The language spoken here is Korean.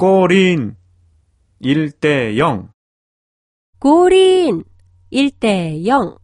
꼬린 1대 0 꼬린 1대 0